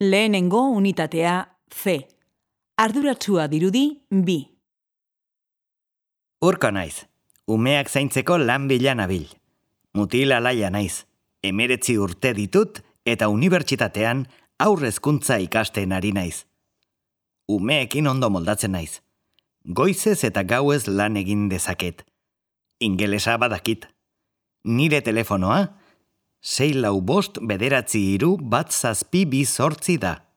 Lehenengo unitatea C. Arduratsua dirudi B. Urko naiz. Umeak zaintzeko lan bila nabil. Mutil alaia naiz. Emeretzi urte ditut eta unibertsitatean aurrezkuntza ikasten ari naiz. Umeekin ondo moldatzen naiz. Goizez eta gauez lan egin dezaket. Ingelesa badakit. Nire telefonoa, sei lau bost bederatzi iru bat zazpi bi zortzi da.